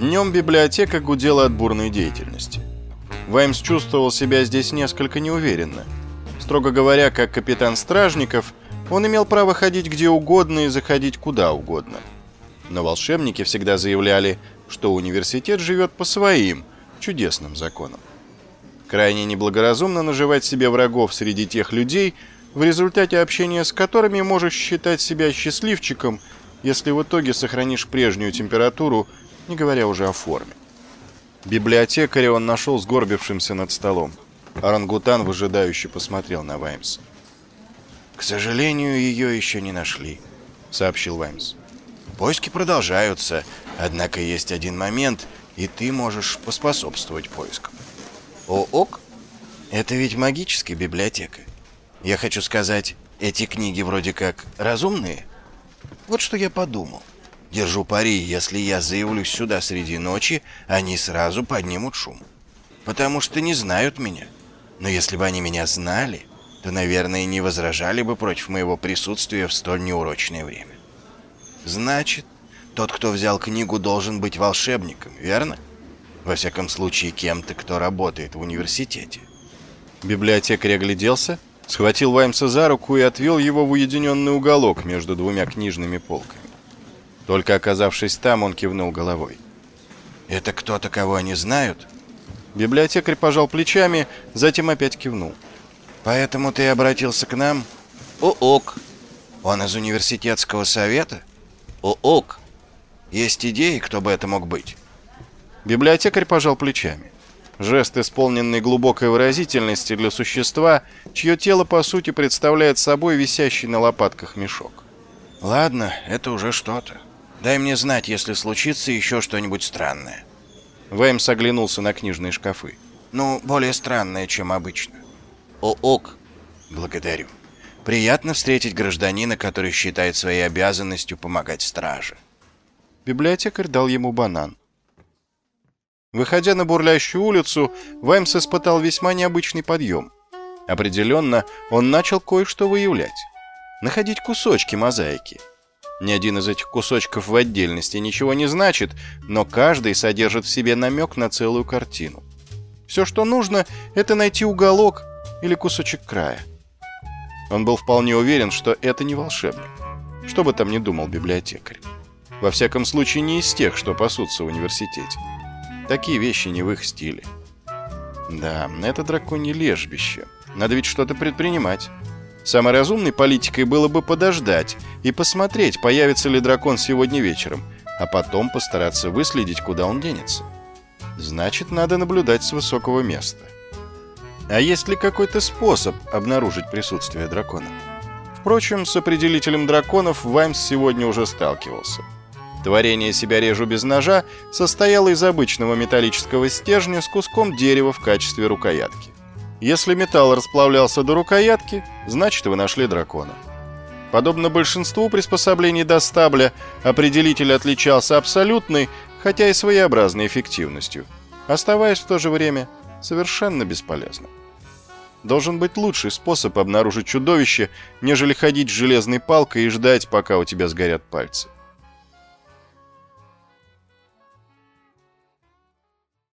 Днем библиотека гудела от бурной деятельности. Ваймс чувствовал себя здесь несколько неуверенно. Строго говоря, как капитан стражников, он имел право ходить где угодно и заходить куда угодно. Но волшебники всегда заявляли, что университет живет по своим, чудесным законам. Крайне неблагоразумно наживать себе врагов среди тех людей, в результате общения с которыми можешь считать себя счастливчиком, если в итоге сохранишь прежнюю температуру, не говоря уже о форме. Библиотекаря он нашел сгорбившимся над столом. Орангутан выжидающе посмотрел на Ваймса. «К сожалению, ее еще не нашли», — сообщил Ваймс. «Поиски продолжаются, однако есть один момент, и ты можешь поспособствовать поискам». «О, ок? Это ведь магическая библиотека. Я хочу сказать, эти книги вроде как разумные. Вот что я подумал. Держу пари, если я заявлюсь сюда среди ночи, они сразу поднимут шум. Потому что не знают меня. Но если бы они меня знали, то, наверное, не возражали бы против моего присутствия в столь неурочное время. Значит, тот, кто взял книгу, должен быть волшебником, верно? Во всяком случае, кем-то, кто работает в университете. Библиотекарь огляделся, схватил Ваймса за руку и отвел его в уединенный уголок между двумя книжными полками. Только оказавшись там, он кивнул головой. «Это кто-то, кого они знают?» Библиотекарь пожал плечами, затем опять кивнул. «Поэтому ты обратился к нам?» «О-ок!» «Он из университетского совета?» «О-ок!» «Есть идеи, кто бы это мог быть?» Библиотекарь пожал плечами. Жест, исполненный глубокой выразительности для существа, чье тело, по сути, представляет собой висящий на лопатках мешок. «Ладно, это уже что-то. Дай мне знать, если случится еще что-нибудь странное». Веймс оглянулся на книжные шкафы. «Ну, более странное, чем обычно». «О-ок». «Благодарю. Приятно встретить гражданина, который считает своей обязанностью помогать страже». Библиотекарь дал ему банан. Выходя на бурлящую улицу, Ваймс испытал весьма необычный подъем. Определенно, он начал кое-что выявлять. Находить кусочки мозаики – ни один из этих кусочков в отдельности ничего не значит, но каждый содержит в себе намек на целую картину. Все, что нужно, это найти уголок или кусочек края. Он был вполне уверен, что это не волшебник. Что бы там ни думал библиотекарь. Во всяком случае, не из тех, что пасутся в университете. Такие вещи не в их стиле. Да, это драконье лежбище. Надо ведь что-то предпринимать. Самой разумной политикой было бы подождать и посмотреть, появится ли дракон сегодня вечером, а потом постараться выследить, куда он денется. Значит, надо наблюдать с высокого места. А есть ли какой-то способ обнаружить присутствие дракона? Впрочем, с определителем драконов Ваймс сегодня уже сталкивался. Творение «Себя режу без ножа» состояло из обычного металлического стержня с куском дерева в качестве рукоятки. Если металл расплавлялся до рукоятки, значит вы нашли дракона. Подобно большинству приспособлений до стабля, определитель отличался абсолютной, хотя и своеобразной эффективностью, оставаясь в то же время совершенно бесполезным. Должен быть лучший способ обнаружить чудовище, нежели ходить с железной палкой и ждать, пока у тебя сгорят пальцы.